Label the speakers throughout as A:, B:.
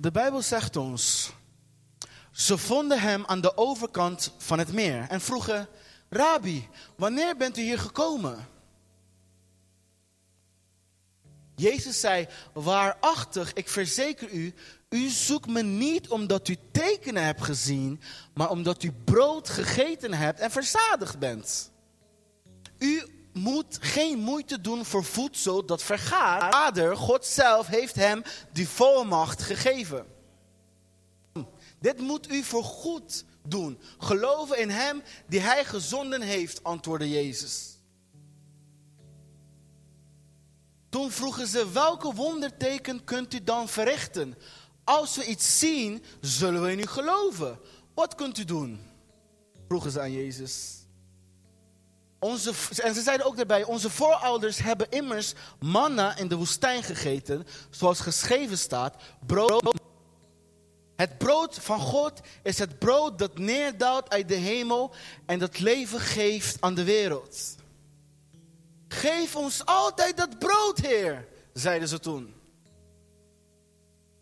A: De Bijbel zegt ons, ze vonden hem aan de overkant van het meer en vroegen, Rabbi, wanneer bent u hier gekomen? Jezus zei, waarachtig, ik verzeker u, u zoekt me niet omdat u tekenen hebt gezien, maar omdat u brood gegeten hebt en verzadigd bent. U moet geen moeite doen voor voedsel dat vergaat. Vader, God zelf, heeft hem die volmacht gegeven. Dit moet u voor goed doen. Geloven in hem die hij gezonden heeft, antwoordde Jezus. Toen vroegen ze, welke wonderteken kunt u dan verrichten? Als we iets zien, zullen we in u geloven. Wat kunt u doen? Vroegen ze aan Jezus. Onze, en ze zeiden ook daarbij, onze voorouders hebben immers manna in de woestijn gegeten, zoals geschreven staat, brood. Het brood van God is het brood dat neerdaalt uit de hemel en dat leven geeft aan de wereld. Geef ons altijd dat brood, Heer, zeiden ze toen.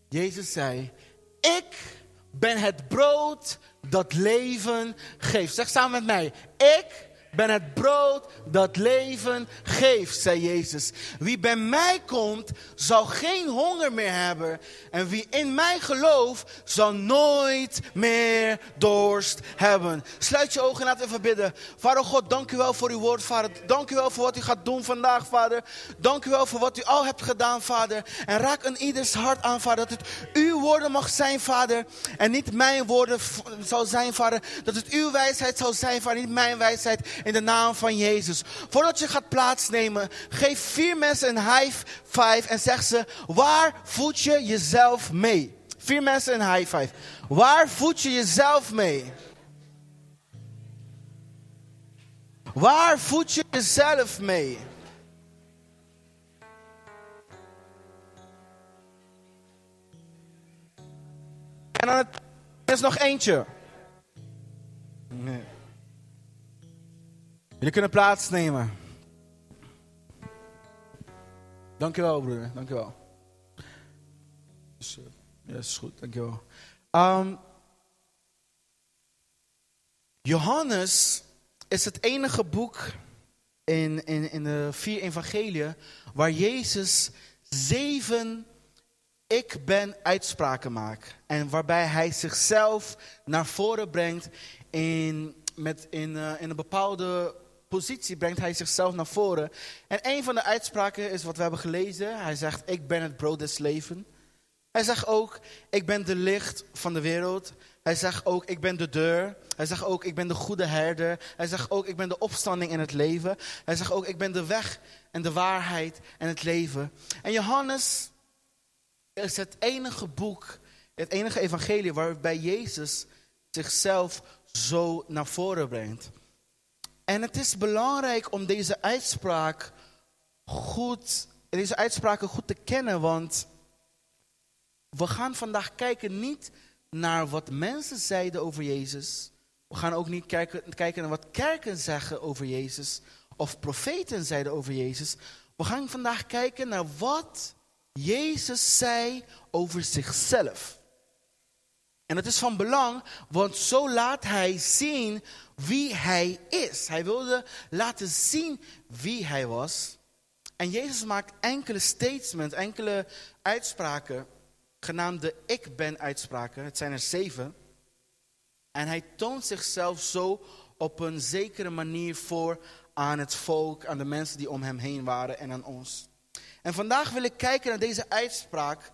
A: Jezus zei, ik ben het brood dat leven geeft. Zeg samen met mij, ik ben het brood dat leven geeft, zei Jezus. Wie bij mij komt, zal geen honger meer hebben. En wie in mij gelooft, zal nooit meer dorst hebben. Sluit je ogen en we even bidden. Vader God, dank u wel voor uw woord, Vader. Dank u wel voor wat u gaat doen vandaag, Vader. Dank u wel voor wat u al hebt gedaan, Vader. En raak een ieders hart aan, Vader. Dat het uw woorden mag zijn, Vader. En niet mijn woorden zal zijn, Vader. Dat het uw wijsheid zal zijn, Vader. Niet mijn wijsheid in de naam van Jezus. Voordat je gaat plaatsnemen, geef vier mensen een high five en zeg ze, waar voed je jezelf mee? Vier mensen een high five. Waar voed je jezelf mee? Waar voed je jezelf mee? En dan het, er is nog eentje. Nee. Jullie kunnen plaatsnemen. Dankjewel, broeder. Dankjewel. Dus, uh, ja, is goed. Dankjewel. Um, Johannes is het enige boek in, in, in de vier evangeliën waar Jezus zeven ik ben uitspraken maakt. En waarbij hij zichzelf naar voren brengt in, met, in, uh, in een bepaalde positie brengt hij zichzelf naar voren. En een van de uitspraken is wat we hebben gelezen. Hij zegt, ik ben het brood des leven. Hij zegt ook, ik ben de licht van de wereld. Hij zegt ook, ik ben de deur. Hij zegt ook, ik ben de goede herder. Hij zegt ook, ik ben de opstanding in het leven. Hij zegt ook, ik ben de weg en de waarheid en het leven. En Johannes is het enige boek, het enige evangelie waarbij Jezus zichzelf zo naar voren brengt. En het is belangrijk om deze uitspraak goed, deze uitspraken goed te kennen, want we gaan vandaag kijken niet naar wat mensen zeiden over Jezus. We gaan ook niet kijken, kijken naar wat kerken zeggen over Jezus of profeten zeiden over Jezus. We gaan vandaag kijken naar wat Jezus zei over zichzelf. En het is van belang, want zo laat hij zien wie hij is. Hij wilde laten zien wie hij was. En Jezus maakt enkele statements, enkele uitspraken, genaamd de ik ben uitspraken. Het zijn er zeven. En hij toont zichzelf zo op een zekere manier voor aan het volk, aan de mensen die om hem heen waren en aan ons. En vandaag wil ik kijken naar deze uitspraak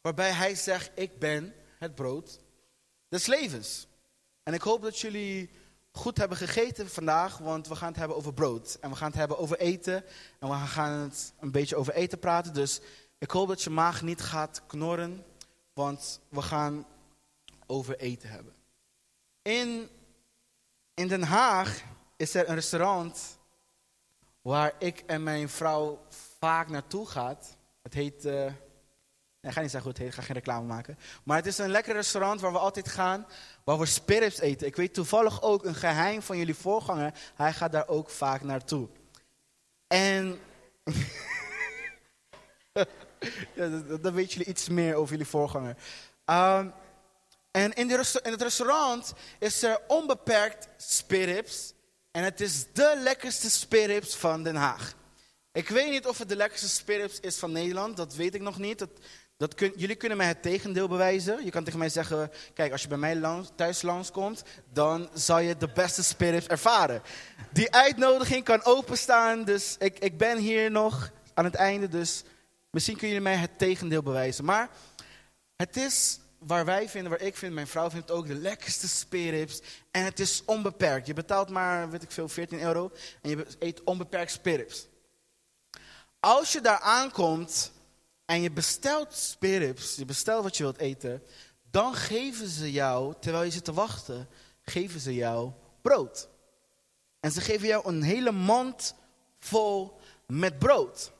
A: waarbij hij zegt, ik ben het brood des levens. En ik hoop dat jullie goed hebben gegeten vandaag, want we gaan het hebben over brood. En we gaan het hebben over eten. En we gaan het een beetje over eten praten. Dus ik hoop dat je maag niet gaat knorren, want we gaan over eten hebben. In, in Den Haag is er een restaurant waar ik en mijn vrouw vaak naartoe gaan. Het heet... Uh, Nee, ga niet zeggen hoe het ik ga geen reclame maken. Maar het is een lekker restaurant waar we altijd gaan, waar we spirits eten. Ik weet toevallig ook een geheim van jullie voorganger. Hij gaat daar ook vaak naartoe. En ja, dan, weten jullie iets meer over jullie voorganger. Um, en in, de het restaurant is er onbeperkt spirits. En het is de lekkerste spirits van Den Haag. Ik weet niet of het de lekkerste spirits is van Nederland. Dat weet ik nog niet. Dat jullie kunnen mij het tegendeel bewijzen. Je kan tegen mij zeggen, kijk, als je bij mij langs, thuis langskomt, dan zal je de beste spirits ervaren. Die uitnodiging kan openstaan, dus ik, ik ben hier nog aan het einde, dus misschien kunnen jullie mij het tegendeel bewijzen. Maar het is waar wij vinden, waar ik vind, mijn vrouw vindt ook de lekkerste spirits. En het is onbeperkt. Je betaalt maar, weet ik veel, 14 euro en je eet onbeperkt spirits. Als je daar aankomt en je bestelt spirits, je bestelt wat je wilt eten, dan geven ze jou, terwijl je zit te wachten, geven ze jou brood. En ze geven jou een hele mand vol met brood.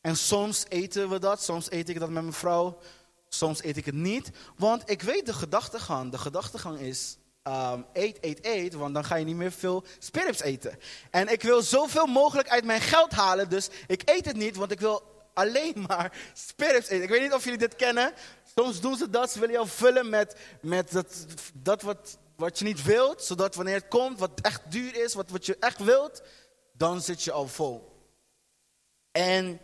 A: En soms eten we dat, soms eet ik dat met mijn vrouw, soms eet ik het niet. Want ik weet de gedachtegang. De gedachtegang is, um, eet, eet, eet, want dan ga je niet meer veel spirits eten. En ik wil zoveel mogelijk uit mijn geld halen, dus ik eet het niet, want ik wil alleen maar spirits. Ik weet niet of jullie dit kennen. Soms doen ze dat, ze willen jou vullen met, met dat, dat wat, wat je niet wilt. Zodat wanneer het komt, wat echt duur is, wat, wat je echt wilt, dan zit je al vol. En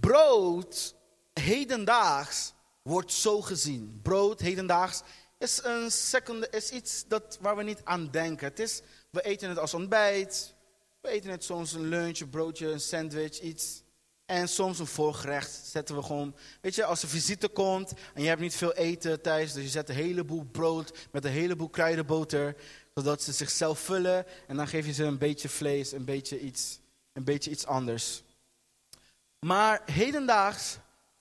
A: brood, hedendaags, wordt zo gezien. Brood, hedendaags, is, een seconde, is iets dat, waar we niet aan denken. Het is, we eten het als ontbijt. We eten het soms een lunch, broodje, een sandwich, iets. En soms een voorgerecht zetten we gewoon. Weet je, als er visite komt en je hebt niet veel eten thuis, dus je zet een heleboel brood met een heleboel kruidenboter, zodat ze zichzelf vullen. En dan geef je ze een beetje vlees, een beetje iets, een beetje iets anders. Maar hedendaags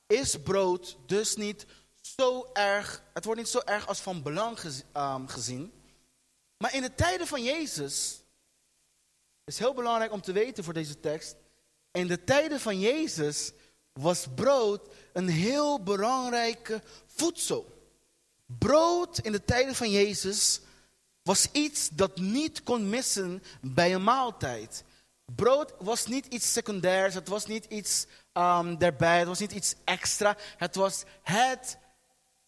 A: is brood dus niet zo erg, het wordt niet zo erg als van belang ehm, gezien. Maar in de tijden van Jezus, is heel belangrijk om te weten voor deze tekst, in de tijden van Jezus was brood een heel belangrijke voedsel. Brood in de tijden van Jezus was iets dat niet kon missen bij een maaltijd. Brood was niet iets secundairs, het was niet iets um, daarbij, het was niet iets extra. Het was het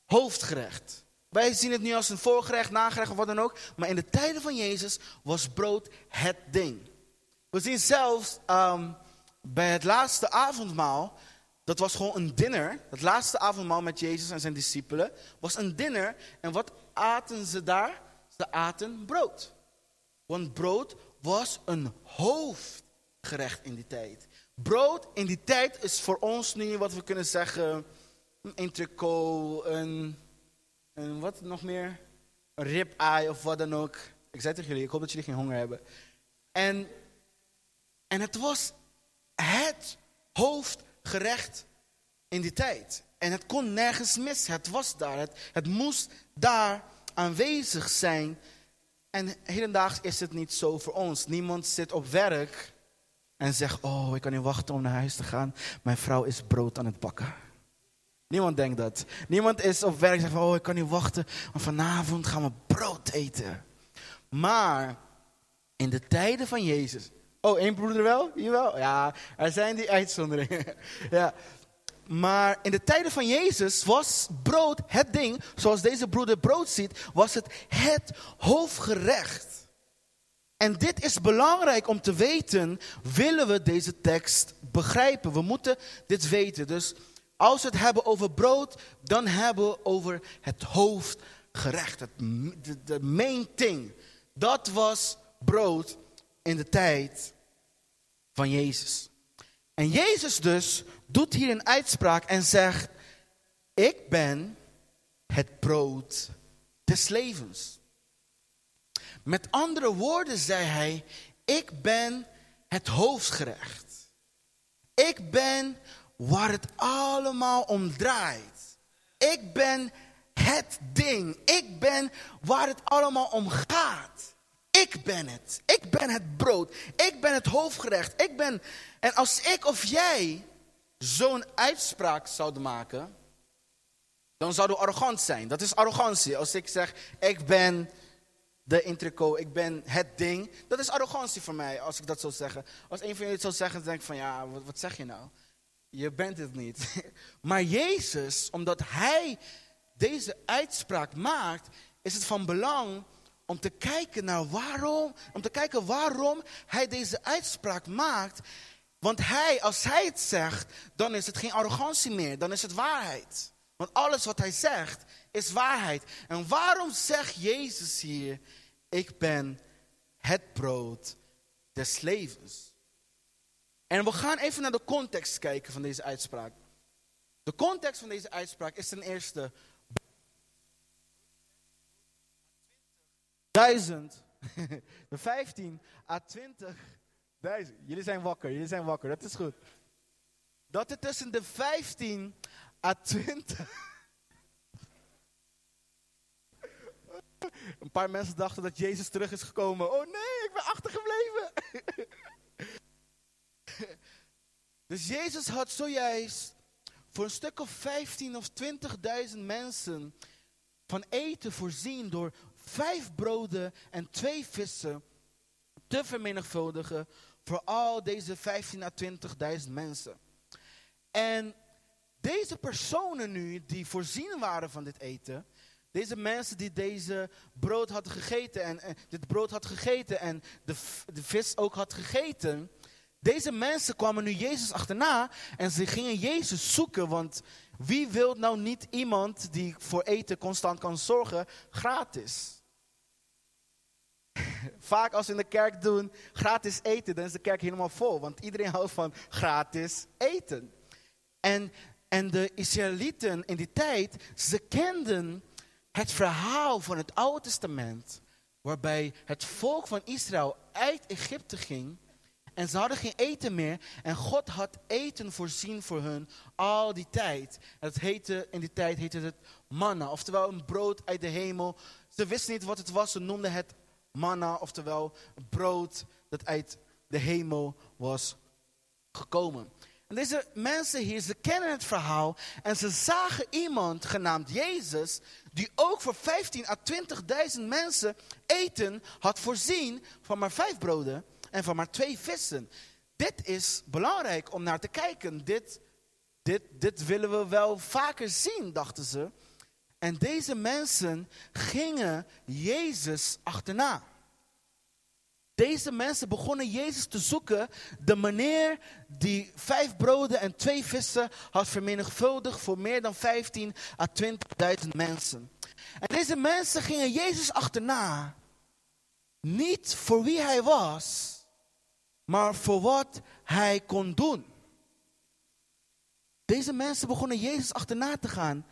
A: hoofdgerecht. Wij zien het nu als een voorgerecht, nagerecht of wat dan ook. Maar in de tijden van Jezus was brood het ding. We zien zelfs um, bij het laatste avondmaal, dat was gewoon een dinner. Het laatste avondmaal met Jezus en zijn discipelen was een dinner. En wat aten ze daar? Ze aten brood. Want brood was een hoofdgerecht in die tijd. Brood in die tijd is voor ons nu wat we kunnen zeggen, een entrecote, een, een wat nog meer? Een ribeye of wat dan ook. Ik zei tegen jullie, ik hoop dat jullie geen honger hebben. En, en het was het hoofdgerecht in die tijd. En het kon nergens mis. Het was daar. Het, het moest daar aanwezig zijn. En hedendaags is het niet zo voor ons. Niemand zit op werk en zegt: Oh, ik kan niet wachten om naar huis te gaan. Mijn vrouw is brood aan het bakken. Niemand denkt dat. Niemand is op werk en zegt: Oh, ik kan niet wachten, want vanavond gaan we brood eten. Maar in de tijden van Jezus Oh, één broeder wel? Jawel? Ja, er zijn die uitzonderingen. ja. Maar in de tijden van Jezus was brood het ding, zoals deze broeder brood ziet, was het het hoofdgerecht. En dit is belangrijk om te weten, willen we deze tekst begrijpen. We moeten dit weten. Dus als we het hebben over brood, dan hebben we over het hoofdgerecht. Het, de, de main thing. Dat was brood in de tijd van Jezus. En Jezus dus doet hier een uitspraak en zegt, ik ben het brood des levens. Met andere woorden zei hij, ik ben het hoofdgerecht. Ik ben waar het allemaal om draait. Ik ben het ding. Ik ben waar het allemaal om gaat. Ik ben het. Ik ben het brood. Ik ben het hoofdgerecht. Ik ben. En als ik of jij zo'n uitspraak zouden maken, dan zouden we arrogant zijn. Dat is arrogantie. Als ik zeg, ik ben de intrico, ik ben het ding. Dat is arrogantie voor mij, als ik dat zou zeggen. Als een van jullie het zou zeggen, dan denk ik van, ja, wat, wat zeg je nou? Je bent het niet. Maar Jezus, omdat hij deze uitspraak maakt, is het van belang om te kijken naar waarom, om te kijken waarom hij deze uitspraak maakt. Want hij, als hij het zegt, dan is het geen arrogantie meer, dan is het waarheid. Want alles wat hij zegt is waarheid. En waarom zegt Jezus hier, ik ben het brood des levens? En we gaan even naar de context kijken van deze uitspraak. De context van deze uitspraak is ten eerste duizend, de 15 à 20 duizend. Jullie zijn wakker, jullie zijn wakker, dat is goed. Dat het tussen de 15 à 20. Een paar mensen dachten dat Jezus terug is gekomen. Oh nee, ik ben achtergebleven. dus Jezus had zojuist voor een stuk of 15 of 20.000 mensen van eten voorzien door vijf broden en twee vissen te vermenigvuldigen voor al deze 15 à 20.000 mensen. En deze personen nu, die voorzien waren van dit eten, deze mensen die deze brood hadden gegeten en, en dit brood had gegeten en de, de vis ook had gegeten, deze mensen kwamen nu Jezus achterna en ze gingen Jezus zoeken, want wie wil nou niet iemand die voor eten constant kan zorgen, gratis? Vaak als we in de kerk doen gratis eten, dan is de kerk helemaal vol, want iedereen houdt van gratis eten. En, en de Israëlieten in die tijd, ze kenden het verhaal van het Oude Testament, waarbij het volk van Israël uit Egypte ging en ze hadden geen eten meer. En God had eten voorzien voor hun al die tijd. Dat heette, in die tijd heette het manna. Oftewel een brood uit de hemel. Ze wisten niet wat het was. Ze noemden het manna. Oftewel brood dat uit de hemel was gekomen. En deze mensen hier, ze kennen het verhaal. En ze zagen iemand genaamd Jezus. Die ook voor 15 à 20.000 mensen eten had voorzien van maar vijf broden en van maar twee vissen. Dit is belangrijk om naar te kijken. Dit, dit, dit willen we wel vaker zien, dachten ze. En deze mensen gingen Jezus achterna. Deze mensen begonnen Jezus te zoeken. De meneer die vijf broden en twee vissen had vermenigvuldigd voor meer dan 15 à 20.000 mensen. En deze mensen gingen Jezus achterna. Niet voor wie hij was, maar voor wat hij kon doen. Deze mensen begonnen Jezus achterna te gaan.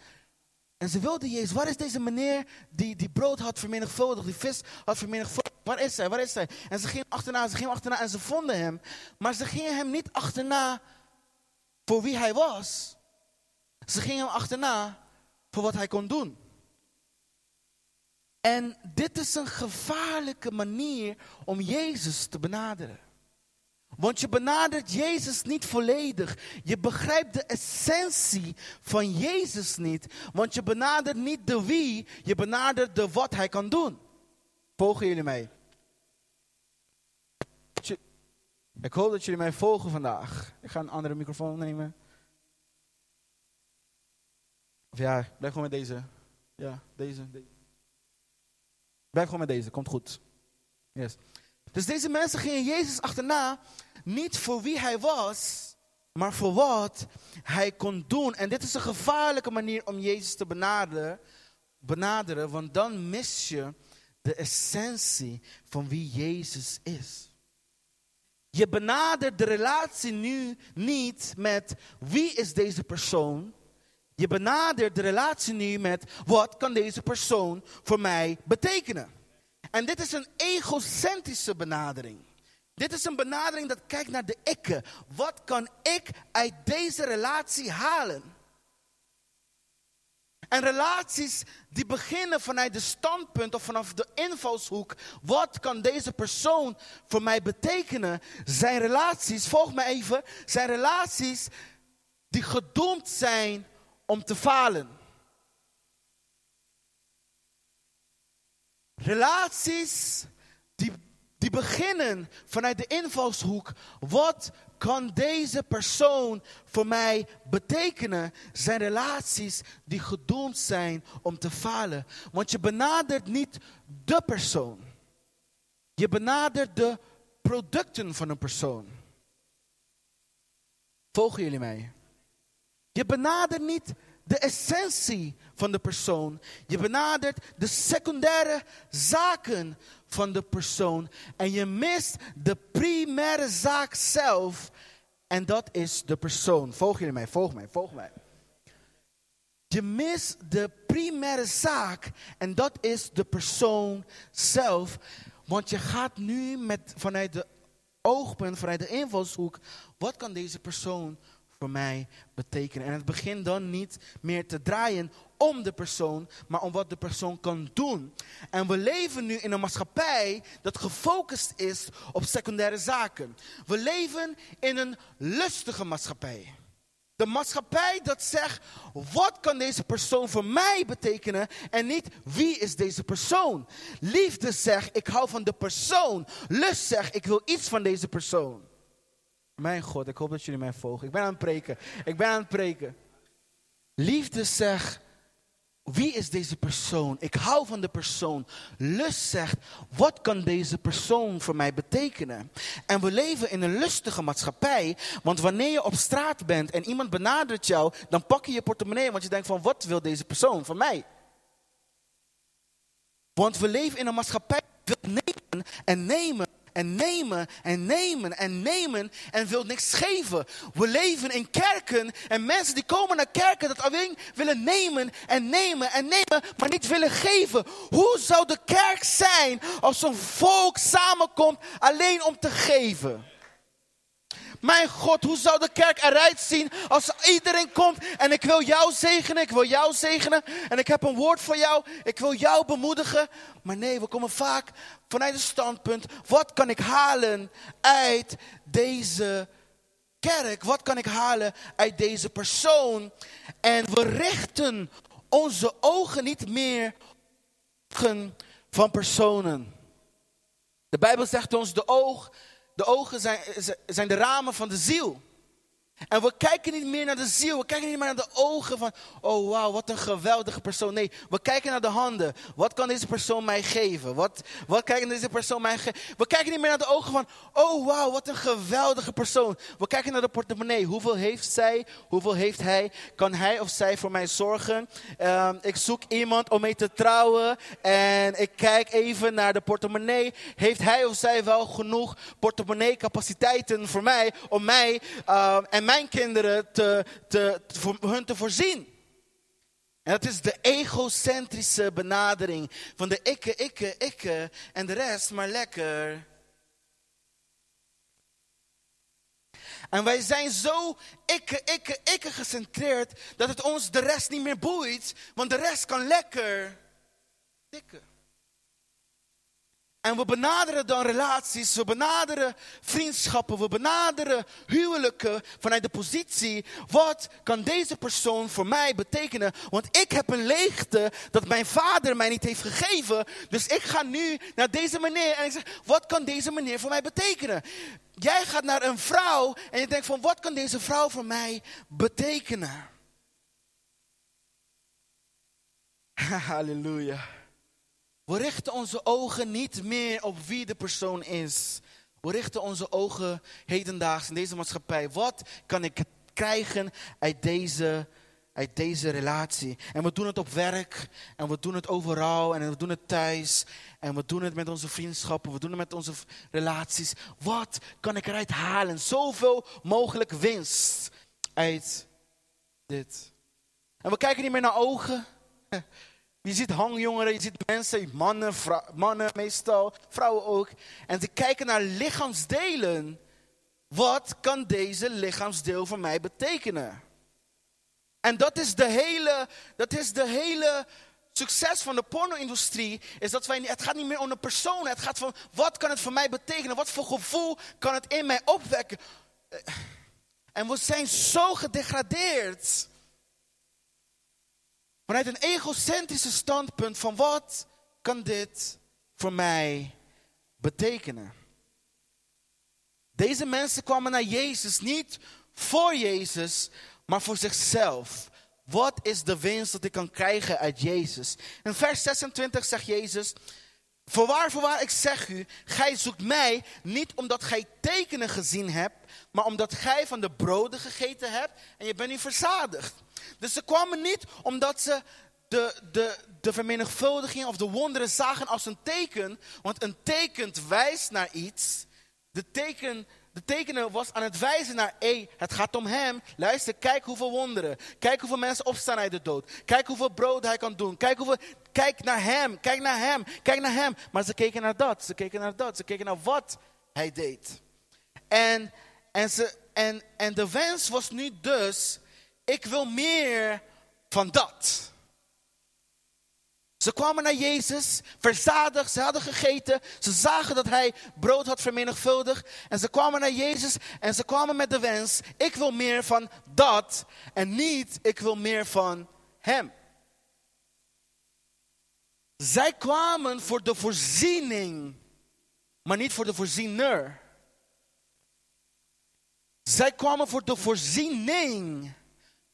A: En ze wilden Jezus. Waar is deze meneer die, die brood had vermenigvuldigd, die vis had vermenigvuldigd? Waar is hij? Waar is hij? En ze gingen achterna, ze gingen achterna en ze vonden hem. Maar ze gingen hem niet achterna voor wie hij was. Ze gingen hem achterna voor wat hij kon doen. En dit is een gevaarlijke manier om Jezus te benaderen. Want je benadert Jezus niet volledig. Je begrijpt de essentie van Jezus niet. Want je benadert niet de wie, je benadert de wat hij kan doen. Volgen jullie mij? Ik hoop dat jullie mij volgen vandaag. Ik ga een andere microfoon nemen. Of ja, blijf gewoon met deze. Ja, deze. deze. Blijf gewoon met deze, komt goed. Yes. Dus deze mensen gingen Jezus achterna, niet voor wie hij was, maar voor wat hij kon doen. En dit is een gevaarlijke manier om Jezus te benaderen, benaderen want dan mis je de essentie van wie Jezus is. Je benadert de relatie nu niet met wie is deze persoon. Je benadert de relatie nu met wat kan deze persoon voor mij betekenen. En dit is een egocentrische benadering. Dit is een benadering dat kijkt naar de ikke. Wat kan ik uit deze relatie halen? En relaties die beginnen vanuit de standpunt of vanaf de invalshoek. Wat kan deze persoon voor mij betekenen? Zijn relaties, volg me even, zijn relaties die gedoemd zijn om te falen. Relaties die, die beginnen vanuit de invalshoek. Wat kan deze persoon voor mij betekenen? Zijn relaties die gedoemd zijn om te falen. Want je benadert niet de persoon. Je benadert de producten van een persoon. Volgen jullie mij? Je benadert niet de essentie van de persoon. Je benadert de secundaire zaken van de persoon. En je mist de primaire zaak zelf. En dat is de persoon. Volgen jullie mij? Volg mij, volg mij. Je mist de primaire zaak. En dat is de persoon zelf. Want je gaat nu met, vanuit de oogpunt, vanuit de invalshoek. Wat kan deze persoon voor mij betekenen? En het begint dan niet meer te draaien om de persoon, maar om wat de persoon kan doen. En we leven nu in een maatschappij dat gefocust is op secundaire zaken. We leven in een lustige maatschappij. De maatschappij dat zegt, wat kan deze persoon voor mij betekenen en niet wie is deze persoon. Liefde zegt, ik hou van de persoon. Lust zegt, ik wil iets van deze persoon. Mijn God, ik hoop dat jullie mij volgen. Ik ben aan het preken. Ik ben aan het preken. Liefde zegt, wie is deze persoon? Ik hou van de persoon. Lust zegt, wat kan deze persoon voor mij betekenen? En we leven in een lustige maatschappij, want wanneer je op straat bent en iemand benadert jou, dan pak je je portemonnee, want je denkt van, wat wil deze persoon van mij? Want we leven in een maatschappij die wil nemen en nemen en nemen en nemen en nemen en wil niks geven. We leven in kerken en mensen die komen naar kerken dat alleen willen nemen en nemen en nemen, maar niet willen geven. Hoe zou de kerk zijn als een volk samenkomt alleen om te geven? Mijn God, hoe zou de kerk eruit zien als iedereen komt en ik wil jou zegenen, ik wil jou zegenen en ik heb een woord voor jou, ik wil jou bemoedigen. Maar nee, we komen vaak vanuit het standpunt, wat kan ik halen uit deze kerk? Wat kan ik halen uit deze persoon? En we richten onze ogen niet meer van personen. De Bijbel zegt ons, de oog de ogen zijn, zijn de ramen van de ziel. En we kijken niet meer naar de ziel. We kijken niet meer naar de ogen van, oh wauw, wat een geweldige persoon. Nee, we kijken naar de handen. Wat kan deze persoon mij geven? Wat, wat kan deze persoon mij geven? We kijken niet meer naar de ogen van, oh wauw, wat een geweldige persoon. We kijken naar de portemonnee. Hoeveel heeft zij? Hoeveel heeft hij? Kan hij of zij voor mij zorgen? Ehm, ik zoek iemand om mee te trouwen. En ik kijk even naar de portemonnee. Heeft hij of zij wel genoeg portemonnee capaciteiten voor mij? Om mij uh, en mijn kinderen te, te, voor hun te voorzien. En dat is de egocentrische benadering van de ikke, ikke, ikke en de rest maar lekker. En wij zijn zo ikke, ikke, ikke gecentreerd dat het ons de rest niet meer boeit, want de rest kan lekker dikken. En we benaderen dan relaties, we benaderen vriendschappen, we benaderen huwelijken vanuit de positie, wat kan deze persoon voor mij betekenen? Want ik heb een leegte dat mijn vader mij niet heeft gegeven. Dus ik ga nu naar deze meneer en ik zeg, wat kan deze meneer voor mij betekenen? Jij gaat naar een vrouw en je denkt van, wat kan deze vrouw voor mij betekenen? Halleluja. We richten onze ogen niet meer op wie de persoon is. We richten onze ogen hedendaags in deze maatschappij. Wat kan ik krijgen uit deze, uit deze relatie? En we doen het op werk. En we doen het overal. En we doen het thuis. En we doen het met onze vriendschappen. We doen het met onze relaties. Wat kan ik eruit halen? Zoveel mogelijk winst uit dit. En we kijken niet meer naar ogen. Je ziet hangjongeren, je ziet mensen, mannen, mannen meestal, vrouwen ook. En ze kijken naar lichaamsdelen. Wat kan deze lichaamsdeel voor mij betekenen? En dat is de hele, dat is de hele succes van de porno-industrie. Is dat wij, het gaat niet meer om de persoon. Het gaat van, wat kan het voor mij betekenen? Wat voor gevoel kan het in mij opwekken? En we zijn zo gedegradeerd. Vanuit een egocentrische standpunt van wat kan dit voor mij betekenen? Deze mensen kwamen naar Jezus niet voor Jezus, maar voor zichzelf. Wat is de winst dat ik kan krijgen uit Jezus? In vers 26 zegt Jezus: Voorwaar, voorwaar, ik zeg u, gij zoekt mij niet omdat gij tekenen gezien hebt, maar omdat gij van de broden gegeten hebt en je bent nu verzadigd. Dus ze kwamen niet omdat ze de, de, de vermenigvuldiging of de wonderen zagen als een teken, want een teken wijst naar iets. De teken de tekenen was aan het wijzen naar, hé, het gaat om hem. Luister, kijk hoeveel wonderen. Kijk hoeveel mensen opstaan uit de dood. Kijk hoeveel brood hij kan doen. Kijk, hoeveel, kijk naar hem, kijk naar hem, kijk naar hem. Maar ze keken naar dat, ze keken naar dat, ze keken naar wat hij deed. En, en, ze, en, en de wens was nu dus, ik wil meer van dat. Ze kwamen naar Jezus, verzadigd, ze hadden gegeten. Ze zagen dat hij brood had vermenigvuldigd. En ze kwamen naar Jezus en ze kwamen met de wens, ik wil meer van dat en niet, ik wil meer van hem. Zij kwamen voor de voorziening, maar niet voor de voorziener. Zij kwamen voor de voorziening,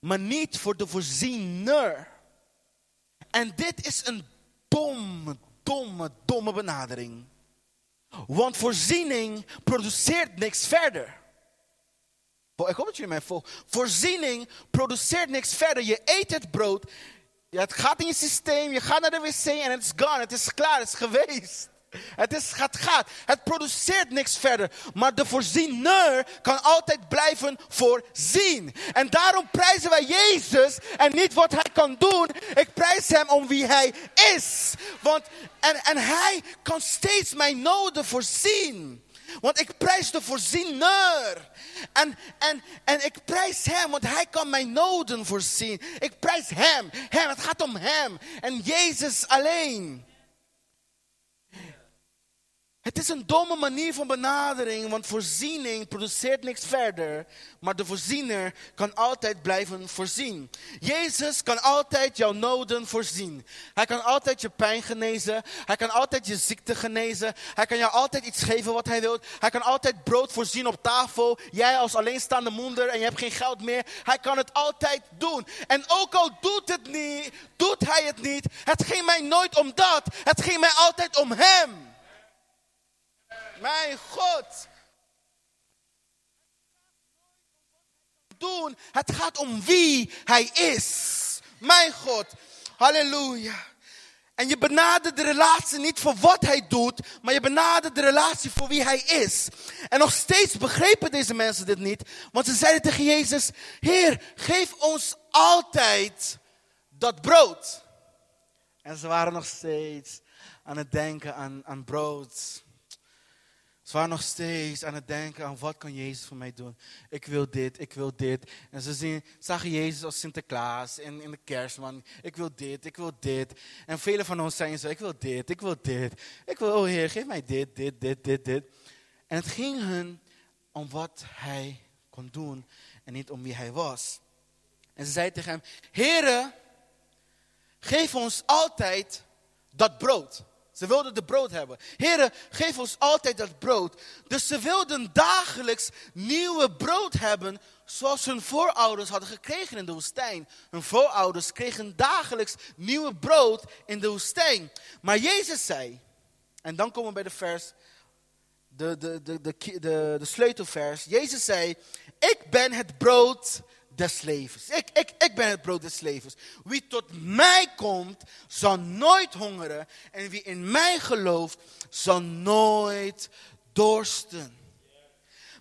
A: maar niet voor de voorziener. En dit is een domme, domme, domme benadering. Want voorziening produceert niks verder. Ik hoop dat jullie mij volgen. Voorziening produceert niks verder. Je eet het brood. Het gaat in je systeem. Je gaat naar de wc en het is gone. Het is klaar. Het is geweest. Het is, gaat. Het produceert niks verder. Maar de voorziener kan altijd blijven voorzien. En daarom prijzen wij Jezus en niet wat hij kan doen. Ik prijs hem om wie hij is. Want, en, en hij kan steeds mijn noden voorzien. Want ik prijs de voorziener. En, en, en ik prijs hem, want hij kan mijn noden voorzien. Ik prijs hem. Hem, het gaat om hem. En Jezus alleen. Het is een domme manier van benadering, want voorziening produceert niks verder, maar de voorziener kan altijd blijven voorzien. Jezus kan altijd jouw noden voorzien. Hij kan altijd je pijn genezen, hij kan altijd je ziekte genezen, hij kan jou altijd iets geven wat hij wil. Hij kan altijd brood voorzien op tafel, jij als alleenstaande moeder en je hebt geen geld meer, hij kan het altijd doen. En ook al doet, het niet, doet hij het niet, het ging mij nooit om dat, het ging mij altijd om hem. Mijn God. Doen. Het gaat om wie hij is. Mijn God. Halleluja. En je benadert de relatie niet voor wat hij doet, maar je benadert de relatie voor wie hij is. En nog steeds begrepen deze mensen dit niet, want ze zeiden tegen Jezus: Heer, geef ons altijd dat brood. En ze waren nog steeds aan het denken aan, aan brood. Ze waren nog steeds aan het denken aan wat kan Jezus voor mij doen. Ik wil dit, ik wil dit. En ze zien, zagen Jezus als Sinterklaas in, in de kerstman. Ik wil dit, ik wil dit. En velen van ons zijn zo, ik wil dit, ik wil dit. Ik wil, oh Heer, geef mij dit, dit, dit, dit, dit. En het ging hun om wat hij kon doen en niet om wie hij was. En ze zeiden tegen hem, Heere, geef ons altijd dat brood. Ze wilden de brood hebben. Heren, geef ons altijd dat brood. Dus ze wilden dagelijks nieuwe brood hebben, zoals hun voorouders hadden gekregen in de woestijn. Hun voorouders kregen dagelijks nieuwe brood in de woestijn. Maar Jezus zei, en dan komen we bij de vers, de, de, de, de, de, de sleutelvers. Jezus zei, ik ben het brood des levens. Ik, ik, ik ben het brood des levens. Wie tot mij komt, zal nooit hongeren. En wie in mij gelooft, zal nooit dorsten.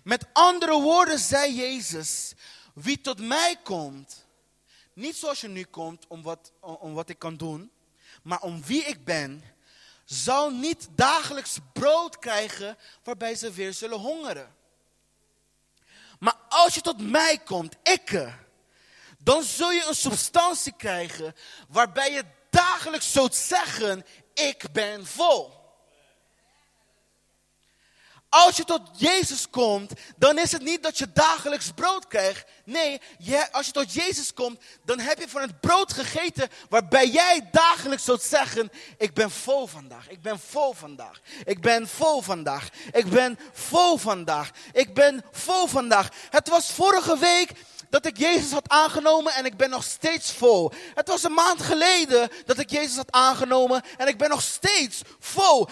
A: Met andere woorden zei Jezus, wie tot mij komt, niet zoals je nu komt om wat, om wat ik kan doen, maar om wie ik ben, zal niet dagelijks brood krijgen waarbij ze weer zullen hongeren. Maar als je tot mij komt, ikke, dan zul je een substantie krijgen waarbij je dagelijks zult zeggen, ik ben vol. Als je tot Jezus komt, dan is het niet dat je dagelijks brood krijgt. Nee, als je tot Jezus komt, dan heb je van het brood gegeten waarbij jij dagelijks zult zeggen, ik ben vol vandaag, ik ben vol vandaag, ik ben vol vandaag, ik ben vol vandaag, ik ben vol vandaag. Het was vorige week dat ik Jezus had aangenomen en ik ben nog steeds vol. Het was een maand geleden dat ik Jezus had aangenomen en ik ben nog steeds vol.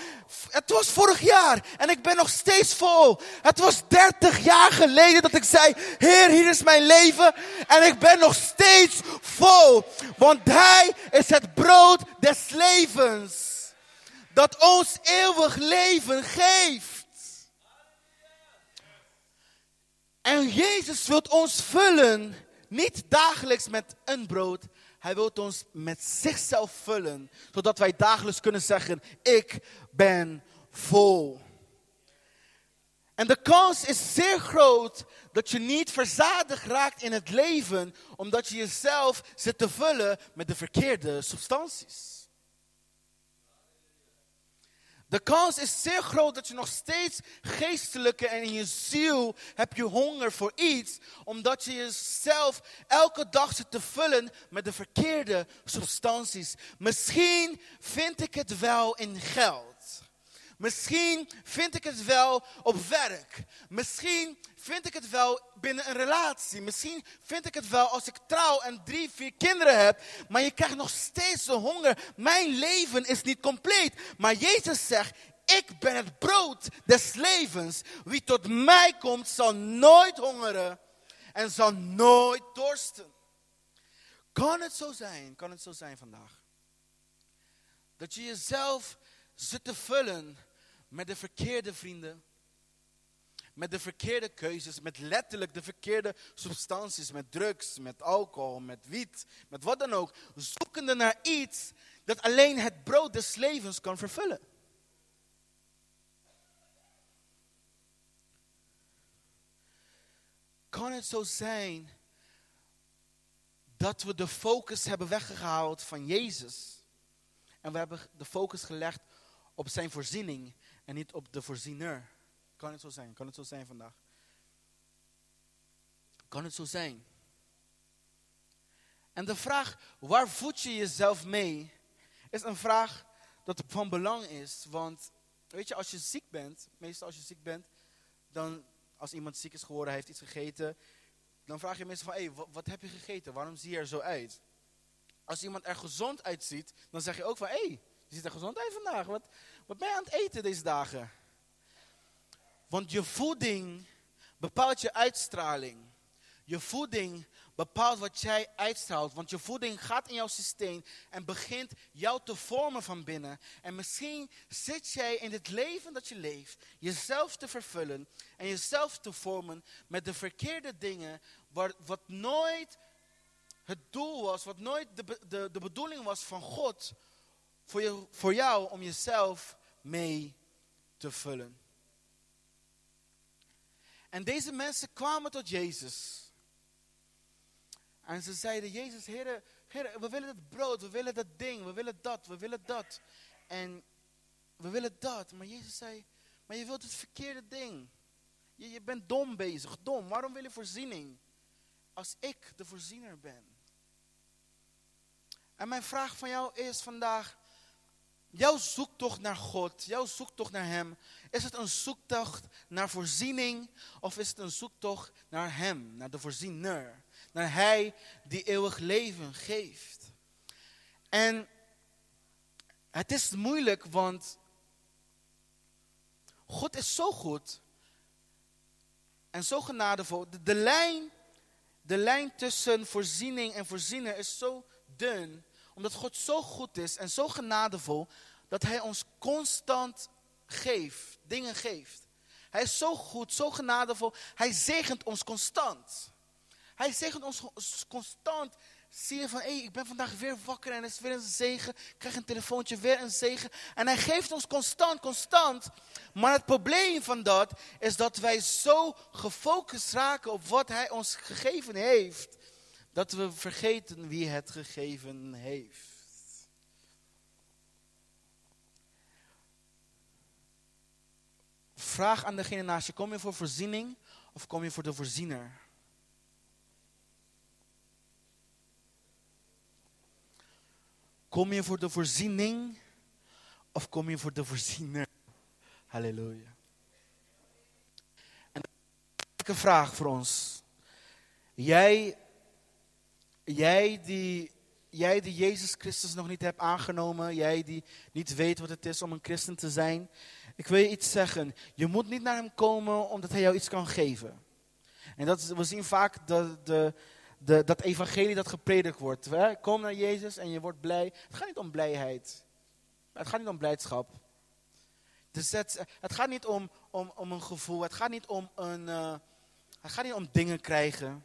A: Het was vorig jaar en ik ben nog steeds vol. Het was 30 jaar geleden dat ik zei, Heer, hier is mijn leven en ik ben nog steeds vol. Want Hij is het brood des levens. Dat ons eeuwig leven geeft. En Jezus wil ons vullen, niet dagelijks met een brood. Hij wil ons met zichzelf vullen, zodat wij dagelijks kunnen zeggen, ik ben vol. En de kans is zeer groot dat je niet verzadigd raakt in het leven, omdat je jezelf zit te vullen met de verkeerde substanties. De kans is zeer groot dat je nog steeds geestelijke en in je ziel heb je honger voor iets, omdat je jezelf elke dag zit te vullen met de verkeerde substanties. Misschien vind ik het wel in geld. Misschien vind ik het wel op werk. Misschien vind ik het wel binnen een relatie. Misschien vind ik het wel als ik trouw en drie, vier kinderen heb. Maar je krijgt nog steeds de honger. Mijn leven is niet compleet. Maar Jezus zegt, ik ben het brood des levens. Wie tot mij komt zal nooit hongeren en zal nooit dorsten. Kan het zo zijn, kan het zo zijn vandaag? Dat je jezelf zit te vullen met de verkeerde vrienden, met de verkeerde keuzes, met letterlijk de verkeerde substanties, met drugs, met alcohol, met wiet, met wat dan ook, zoekende naar iets dat alleen het brood des levens kan vervullen. Kan het zo zijn dat we de focus hebben weggehaald van Jezus en we hebben de focus gelegd op zijn voorziening en niet op de voorziener. Kan het zo zijn? Kan het zo zijn vandaag? Kan het zo zijn? En de vraag, waar voed je jezelf mee, is een vraag dat van belang is. Want weet je, als je ziek bent, meestal als je ziek bent, dan als iemand ziek is geworden, heeft iets gegeten, dan vraag je mensen van, hé, hey, wat, heb je gegeten? Waarom zie je er zo uit? Als iemand er gezond uitziet, dan zeg je ook van, hé, hey, je ziet er gezond uit vandaag. Wat, wat ben je aan het eten deze dagen? Want je voeding bepaalt je uitstraling. Je voeding bepaalt wat jij uitstraalt. Want je voeding gaat in jouw systeem en begint jou te vormen van binnen. En misschien zit jij in het leven dat je leeft, jezelf te vervullen en jezelf te vormen met de verkeerde dingen, wat, wat nooit het doel was, wat nooit de, de, de bedoeling was van God voor, je, voor jou om jezelf mee te vullen. En deze mensen kwamen tot Jezus. En ze zeiden, Jezus, Heer, we willen het brood, we willen dat ding, we willen dat, we willen dat. En we willen dat. Maar Jezus zei, maar je wilt het verkeerde ding. Je, je bent dom bezig, dom. Waarom wil je voorziening? Als ik de voorziener ben. En mijn vraag van jou is vandaag, jouw zoektocht naar God, jouw zoektocht naar Hem, is het een zoektocht naar voorziening of is het een zoektocht naar Hem, naar de voorziener? Naar Hij die eeuwig leven geeft. En het is moeilijk, want God is zo goed en zo genadevol. De, lijn, de lijn tussen voorziening en voorziener is zo dun, omdat God zo goed is en zo genadevol, dat Hij ons constant geeft, dingen geeft. Hij is zo goed, zo genadevol, Hij zegent ons constant. Hij zegent ons constant. Zie je van, hé, ik ben vandaag weer wakker en het is weer een zegen. Ik krijg een telefoontje, weer een zegen. En hij geeft ons constant, constant. Maar het probleem van dat is dat wij zo gefocust raken op wat hij ons gegeven heeft. Dat we vergeten wie het gegeven heeft. Vraag aan degene naast je, kom je voor voorziening of kom je voor de voorziener? Kom je voor de voorziening of kom je voor de voorziener? Halleluja. En een vraag voor ons. Jij, jij, die, jij die Jezus Christus nog niet hebt aangenomen, jij die niet weet wat het is om een christen te zijn, ik wil je iets zeggen. Je moet niet naar hem komen omdat hij jou iets kan geven. En dat we zien vaak de, de, de, dat evangelie dat gepredikt wordt. Hè? Kom naar Jezus en je wordt blij. Het gaat niet om blijheid. Het gaat niet om blijdschap. Dus het, het gaat niet om, om, om een gevoel. Het gaat niet om, een, uh, het gaat niet om dingen krijgen.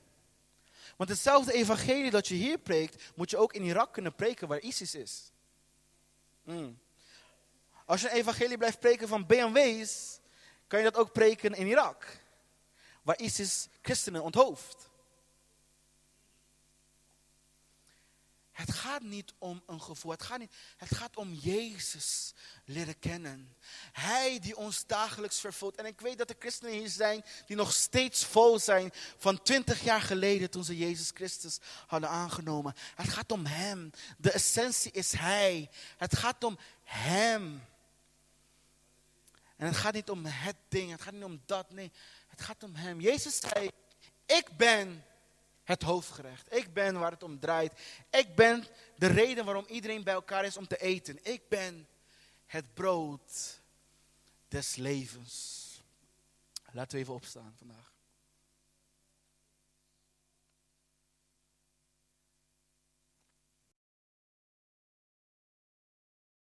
A: Want hetzelfde evangelie dat je hier preekt, moet je ook in Irak kunnen preken waar ISIS is. Mm. Als je een evangelie blijft preken van BMW's, kan je dat ook preken in Irak. Waar ISIS christenen onthoofd. Het gaat niet om een gevoel. Het gaat, niet, het gaat om Jezus leren kennen. Hij die ons dagelijks vervult. En ik weet dat er christenen hier zijn die nog steeds vol zijn van twintig jaar geleden toen ze Jezus Christus hadden aangenomen. Het gaat om Hem. De essentie is Hij. Het gaat om Hem. En het gaat niet om het ding, het gaat niet om dat, nee. Het gaat om Hem. Jezus zei, ik ben het hoofdgerecht. Ik ben waar het om draait. Ik ben de reden waarom iedereen bij elkaar is om te eten. Ik ben het brood des levens. Laten we even opstaan vandaag.